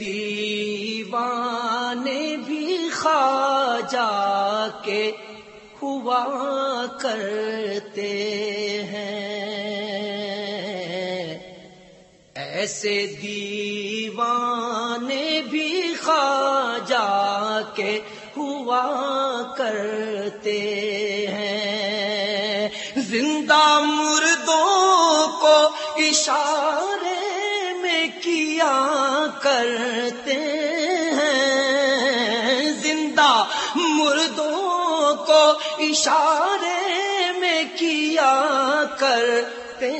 دیوانے بھی خواجہ کے ہوا کرتے ہیں۔ ایسے دیوانے بھی خواجہ کے ہوا کرتے ہیں۔ زندہ مردوں کو اشارے میں کیا کرتے ہیں۔ زندہ مردوں کو اشارے میں کیا کرتے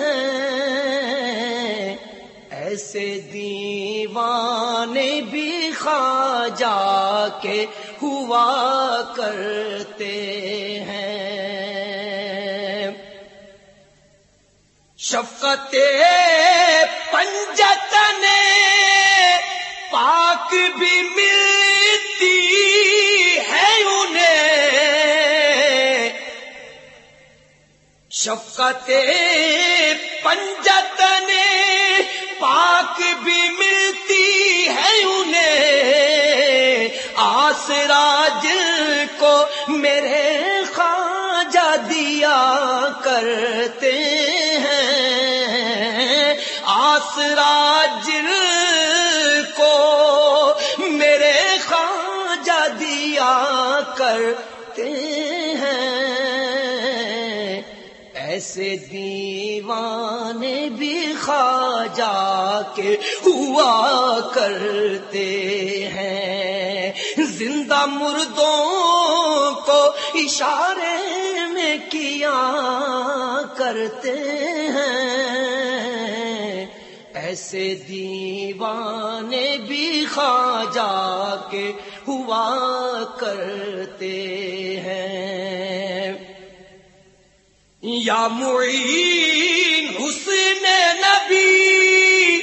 ہیں۔ ایسے دیوانے بھی خواجہ کے ہوا کرتے ہیں۔ شفقت پنجتن پاک بھی ملتی ہے انہیں۔ شفقت پنجتن پاک بھی ملتی ہے انہیں۔ آسراج کو میرے خواجہ دیا کرتے ہیں۔ آسراج دیا کرتے ہیں۔ ایسے دیوانے بھی خواجہ کے ہوا کرتے ہیں۔ زندہ مردوں کو اشارے میں کیا کرتے ہیں۔ ایسے دیوانے بھی خواجہ کے ہوا کرتے ہیں۔ یا معین حسن نبی،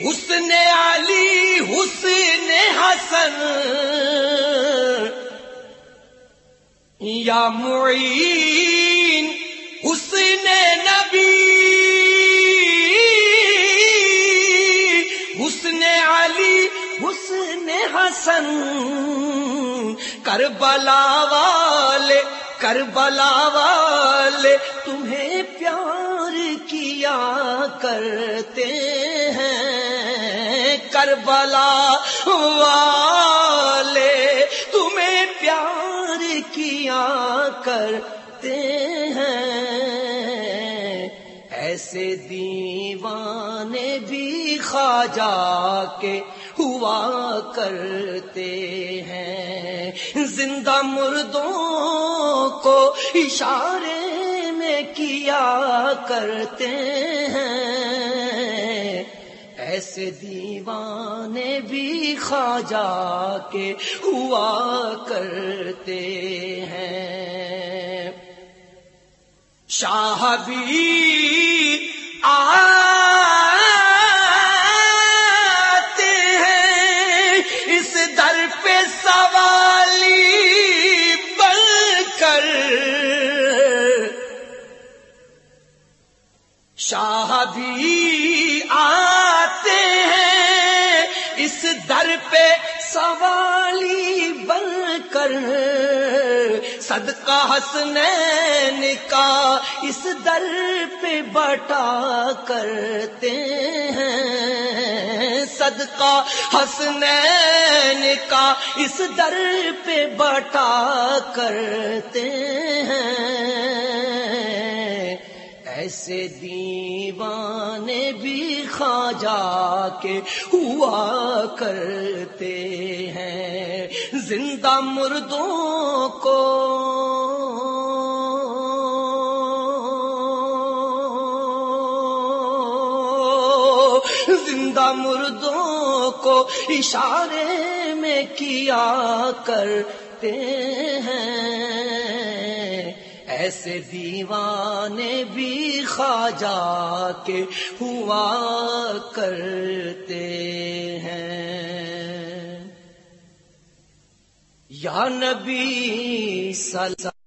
حسن علی، حسن حسن۔ یا معین حسن نبی حسن، کربلا والے کربلا والے تمہیں پیار کیا کرتے ہیں، کربلا والے تمہیں پیار کیا کرتے ہیں۔ ایسے دیوانے بھی خواجہ کے کرتے ہیں۔ زندہ مردوں کو اشارے میں کیا کرتے ہیں۔ ایسے دیوانے بھی خواجہ کے ہوا کرتے ہیں۔ شاہ بھی در پہ سوالی بل کر شاہ بھی آتے ہیں اس در پہ سوالی بن کر صدقہ حسنین کا اس در پہ بٹا کرتے ہیں صدقہ حسنین کا اس در پہ بٹا کرتے ہیں۔ ایسے دیوانے بھی خواجہ کے ہوا کرتے ہیں۔ زندہ مردوں کو زندہ مردوں کو اشارے میں کیا کرتے ہیں؟ ایسے دیوانے بھی خواجہ کے ہوا کرتے ہیں۔ یا نبی صلی